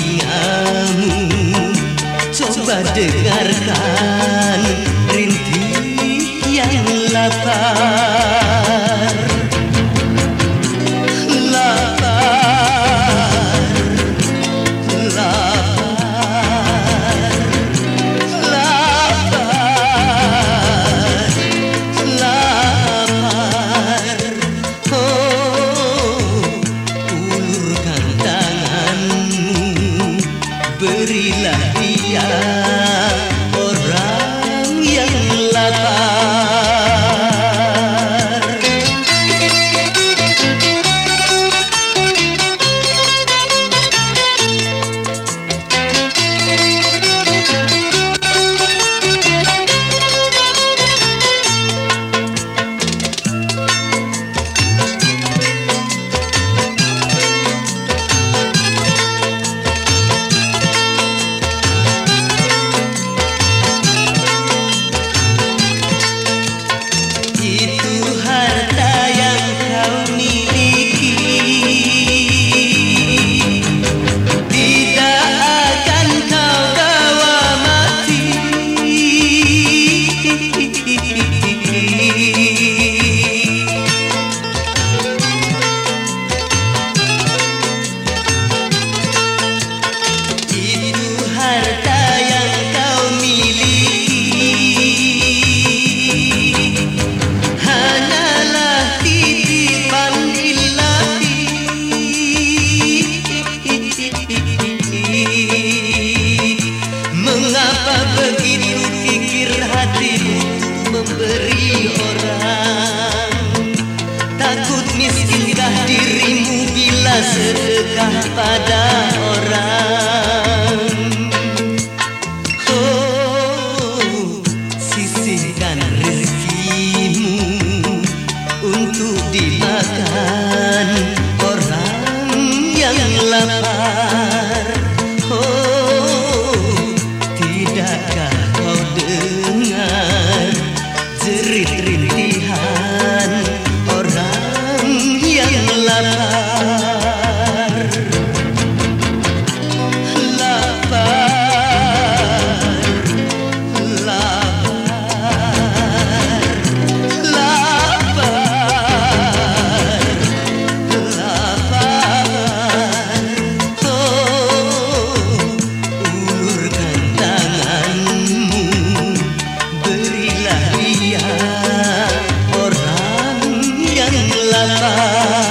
telingamu Coba dengarkan rintih yang lapar gorilla Jeet Mengapa begitu pikir hatimu memberi orang? Takut miskinkah dirimu bila sedekah pada orang Rit, rit, rit. la la